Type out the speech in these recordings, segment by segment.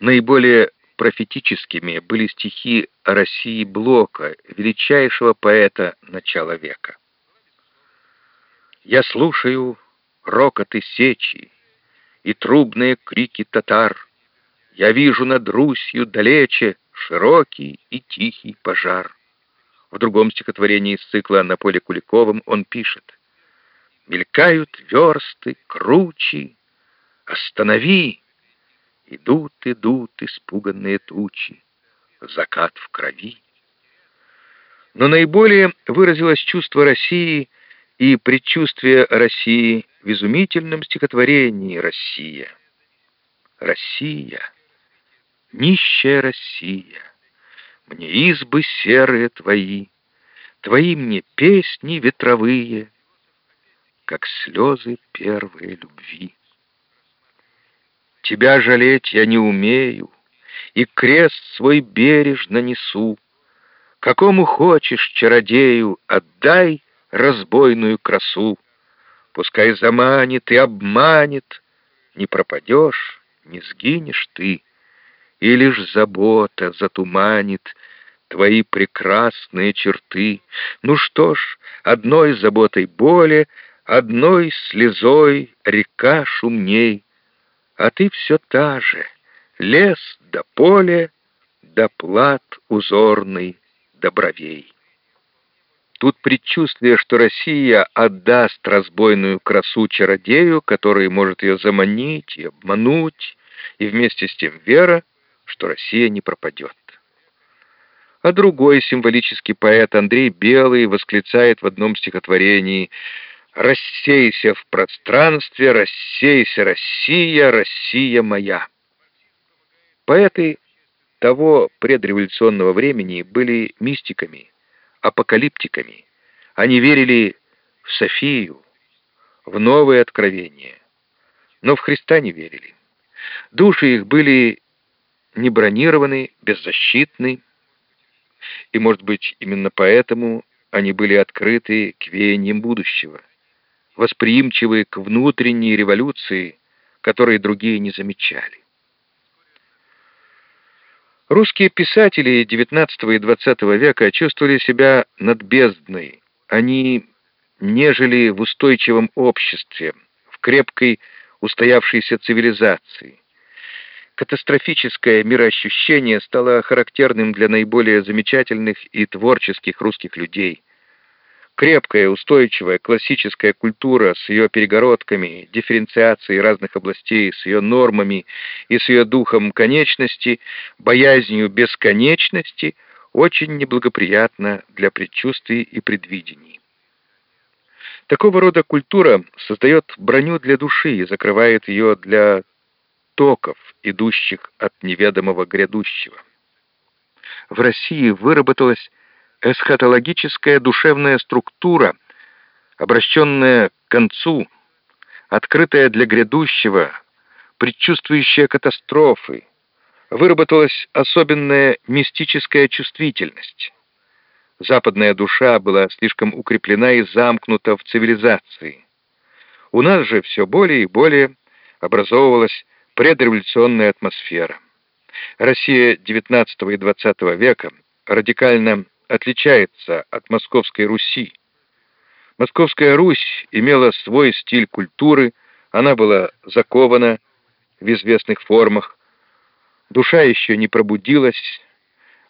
Наиболее профетическими были стихи России Блока, величайшего поэта начала века. «Я слушаю рокоты сечи и трубные крики татар. Я вижу над Русью далече широкий и тихий пожар». В другом стихотворении из цикла «На поле Куликовым» он пишет «Мелькают версты, кручи, останови!» Идут, идут испуганные тучи, закат в крови. Но наиболее выразилось чувство России и предчувствие России в изумительном стихотворении «Россия». Россия, нищая Россия, мне избы серые твои, Твои мне песни ветровые, Как слезы первой любви. Тебя жалеть я не умею, И крест свой бережно несу. Какому хочешь чародею Отдай разбойную красу. Пускай заманит и обманет, Не пропадешь, не сгинешь ты, И лишь забота затуманит Твои прекрасные черты. Ну что ж, одной заботой более, Одной слезой река шумней — а ты все та же, лес до поле, до плат узорный, до бровей. Тут предчувствие, что Россия отдаст разбойную красу чародею, который может ее заманить и обмануть, и вместе с тем вера, что Россия не пропадет. А другой символический поэт Андрей Белый восклицает в одном стихотворении Рассейся в пространстве, рассейся, Россия, Россия моя. Поэты того предреволюционного времени были мистиками, апокалиптиками. Они верили в Софию, в новые откровения, но в Христа не верили. Души их были не бронированы, беззащитны, и, может быть, именно поэтому они были открыты к веяниям будущего восприимчивы к внутренней революции, которые другие не замечали. Русские писатели XIX и XX века чувствовали себя над бездной. Они нежели в устойчивом обществе, в крепкой устоявшейся цивилизации. Катастрофическое мироощущение стало характерным для наиболее замечательных и творческих русских людей – Крепкая, устойчивая, классическая культура с ее перегородками, дифференциацией разных областей, с ее нормами и с ее духом конечности, боязнью бесконечности, очень неблагоприятна для предчувствий и предвидений. Такого рода культура создает броню для души и закрывает ее для токов, идущих от неведомого грядущего. В России выработалась эсхатологическая душевная структура, обращенная к концу, открытая для грядущего, предчувствующая катастрофы, выработалась особенная мистическая чувствительность. Западная душа была слишком укреплена и замкнута в цивилизации. У нас же все более и более образовывалась предреволюционная атмосфера. Россия XIX и XX века радикально отличается от Московской Руси. Московская Русь имела свой стиль культуры, она была закована в известных формах. Душа еще не пробудилась,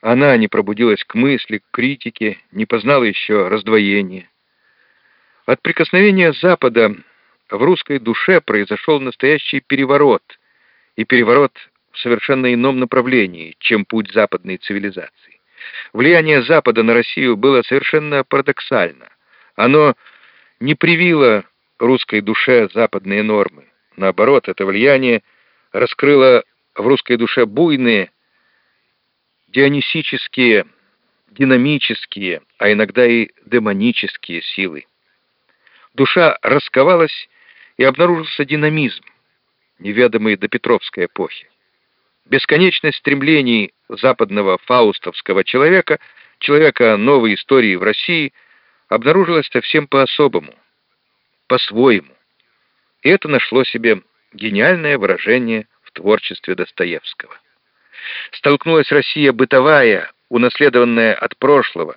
она не пробудилась к мысли, к критике, не познала еще раздвоения. От прикосновения Запада в русской душе произошел настоящий переворот, и переворот в совершенно ином направлении, чем путь западной цивилизации. Влияние Запада на Россию было совершенно парадоксально. Оно не привило русской душе западные нормы. Наоборот, это влияние раскрыло в русской душе буйные, дионисические, динамические, а иногда и демонические силы. Душа расковалась, и обнаружился динамизм, неведомый до Петровской эпохи. Бесконечность стремлений западного фаустовского человека, человека новой истории в России, обнаружилась совсем по-особому, по-своему. И это нашло себе гениальное выражение в творчестве Достоевского. Столкнулась Россия бытовая, унаследованная от прошлого,